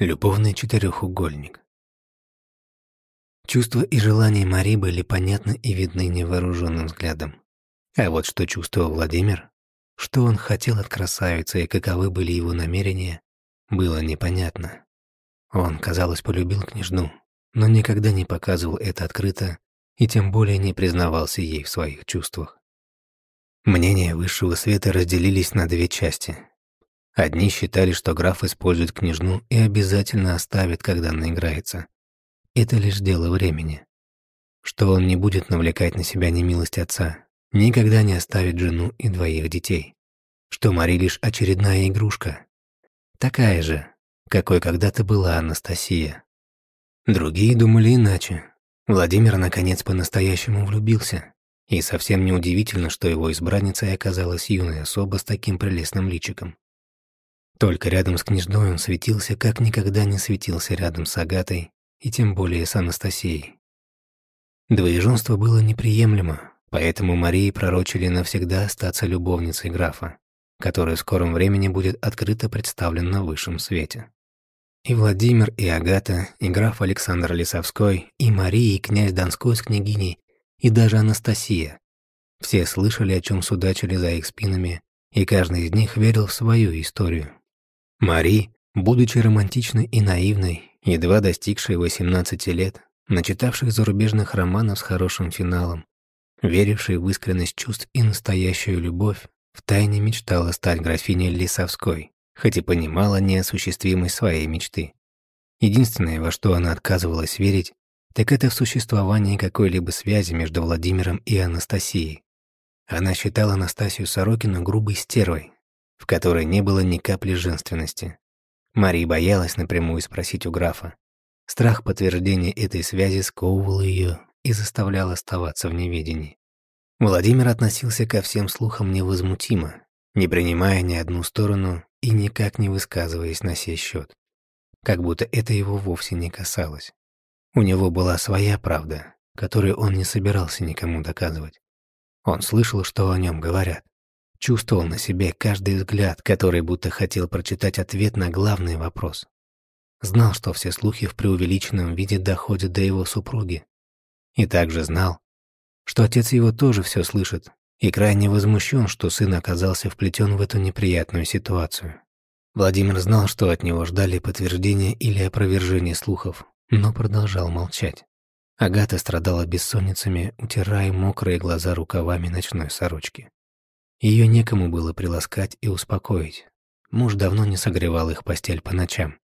Любовный четырехугольник. Чувства и желания Мари были понятны и видны невооруженным взглядом. А вот что чувствовал Владимир, что он хотел от красавицы и каковы были его намерения, было непонятно. Он, казалось, полюбил княжну, но никогда не показывал это открыто и тем более не признавался ей в своих чувствах. Мнения высшего света разделились на две части. Одни считали, что граф использует княжну и обязательно оставит, когда она играется. Это лишь дело времени. Что он не будет навлекать на себя немилость отца, никогда не оставит жену и двоих детей. Что Мари лишь очередная игрушка. Такая же, какой когда-то была Анастасия. Другие думали иначе. Владимир наконец по-настоящему влюбился. И совсем неудивительно, что его избранницей оказалась юная особа с таким прелестным личиком. Только рядом с княжной он светился, как никогда не светился рядом с Агатой, и тем более с Анастасией. Двоеженство было неприемлемо, поэтому Марии пророчили навсегда остаться любовницей графа, который в скором времени будет открыто представлен на высшем свете. И Владимир, и Агата, и граф Александр Лисовской, и Мария, и князь Донской с княгиней, и даже Анастасия. Все слышали, о чем судачили за их спинами, и каждый из них верил в свою историю. Мари, будучи романтичной и наивной, едва достигшей 18 лет, начитавшей зарубежных романов с хорошим финалом, верившей в искренность чувств и настоящую любовь, втайне мечтала стать графиней Лисовской, хоть и понимала неосуществимость своей мечты. Единственное, во что она отказывалась верить, так это в существовании какой-либо связи между Владимиром и Анастасией. Она считала Анастасию Сорокину грубой стервой, в которой не было ни капли женственности. Мария боялась напрямую спросить у графа. Страх подтверждения этой связи сковывал ее и заставлял оставаться в неведении. Владимир относился ко всем слухам невозмутимо, не принимая ни одну сторону и никак не высказываясь на сей счет. Как будто это его вовсе не касалось. У него была своя правда, которую он не собирался никому доказывать. Он слышал, что о нем говорят. Чувствовал на себе каждый взгляд, который будто хотел прочитать ответ на главный вопрос. Знал, что все слухи в преувеличенном виде доходят до его супруги. И также знал, что отец его тоже все слышит и крайне возмущен, что сын оказался вплетен в эту неприятную ситуацию. Владимир знал, что от него ждали подтверждения или опровержения слухов, но продолжал молчать. Агата страдала бессонницами, утирая мокрые глаза рукавами ночной сорочки. Ее некому было приласкать и успокоить. Муж давно не согревал их постель по ночам.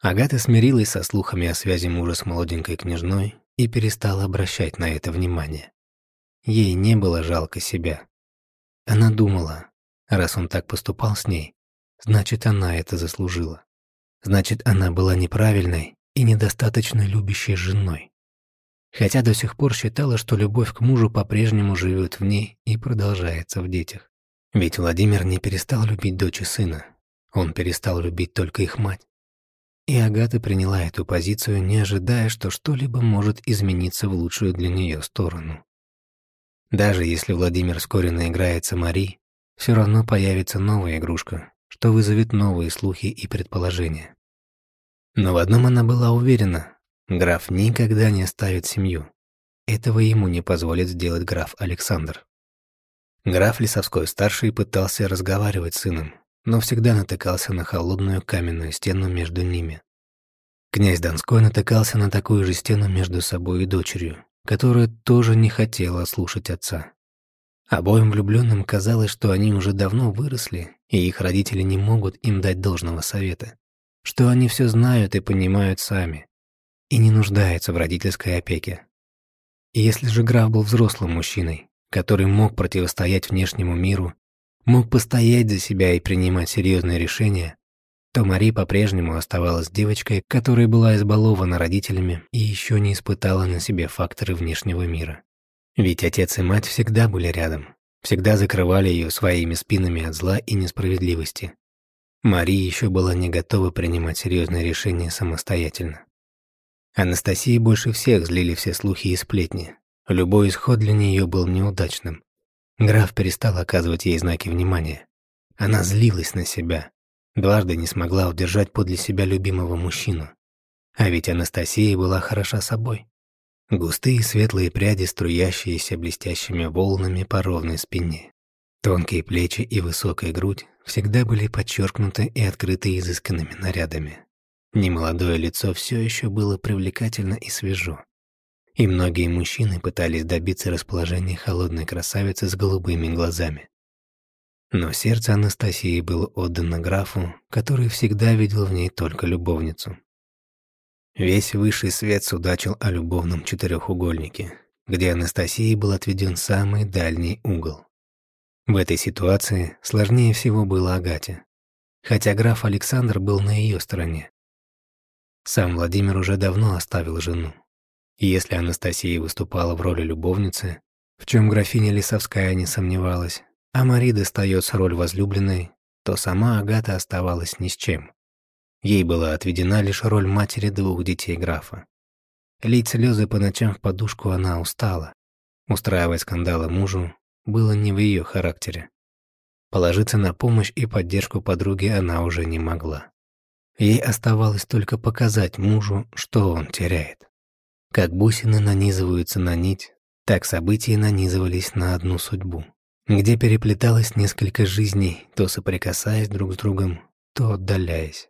Агата смирилась со слухами о связи мужа с молоденькой княжной и перестала обращать на это внимание. Ей не было жалко себя. Она думала, раз он так поступал с ней, значит, она это заслужила. Значит, она была неправильной и недостаточно любящей женой хотя до сих пор считала, что любовь к мужу по-прежнему живет в ней и продолжается в детях. Ведь Владимир не перестал любить дочь и сына, он перестал любить только их мать. И Агата приняла эту позицию, не ожидая, что что-либо может измениться в лучшую для нее сторону. Даже если Владимир вскоре наиграется Мари, все равно появится новая игрушка, что вызовет новые слухи и предположения. Но в одном она была уверена, Граф никогда не оставит семью. Этого ему не позволит сделать граф Александр. Граф Лисовской-старший пытался разговаривать с сыном, но всегда натыкался на холодную каменную стену между ними. Князь Донской натыкался на такую же стену между собой и дочерью, которая тоже не хотела слушать отца. Обоим влюбленным казалось, что они уже давно выросли, и их родители не могут им дать должного совета, что они все знают и понимают сами, и не нуждается в родительской опеке. И если же граф был взрослым мужчиной, который мог противостоять внешнему миру, мог постоять за себя и принимать серьезные решения, то Мари по-прежнему оставалась девочкой, которая была избалована родителями и еще не испытала на себе факторы внешнего мира. Ведь отец и мать всегда были рядом, всегда закрывали ее своими спинами от зла и несправедливости. Мари еще была не готова принимать серьезные решения самостоятельно. Анастасии больше всех злили все слухи и сплетни. Любой исход для нее был неудачным. Граф перестал оказывать ей знаки внимания. Она злилась на себя. Дважды не смогла удержать подле себя любимого мужчину. А ведь Анастасия была хороша собой. Густые светлые пряди, струящиеся блестящими волнами по ровной спине. Тонкие плечи и высокая грудь всегда были подчеркнуты и открыты изысканными нарядами. Немолодое лицо все еще было привлекательно и свежо. И многие мужчины пытались добиться расположения холодной красавицы с голубыми глазами. Но сердце Анастасии было отдано графу, который всегда видел в ней только любовницу. Весь высший свет судачил о любовном четырехугольнике, где Анастасии был отведен самый дальний угол. В этой ситуации сложнее всего было Агате, хотя граф Александр был на ее стороне. Сам Владимир уже давно оставил жену. И если Анастасия выступала в роли любовницы, в чем графиня Лисовская не сомневалась, а Мари достается роль возлюбленной, то сама Агата оставалась ни с чем. Ей была отведена лишь роль матери двух детей графа. Лить слезы по ночам в подушку она устала. Устраивать скандалы мужу было не в ее характере. Положиться на помощь и поддержку подруги она уже не могла. Ей оставалось только показать мужу, что он теряет. Как бусины нанизываются на нить, так события нанизывались на одну судьбу, где переплеталось несколько жизней, то соприкасаясь друг с другом, то отдаляясь.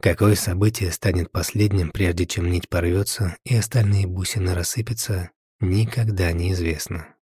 Какое событие станет последним, прежде чем нить порвется и остальные бусины рассыпятся, никогда неизвестно.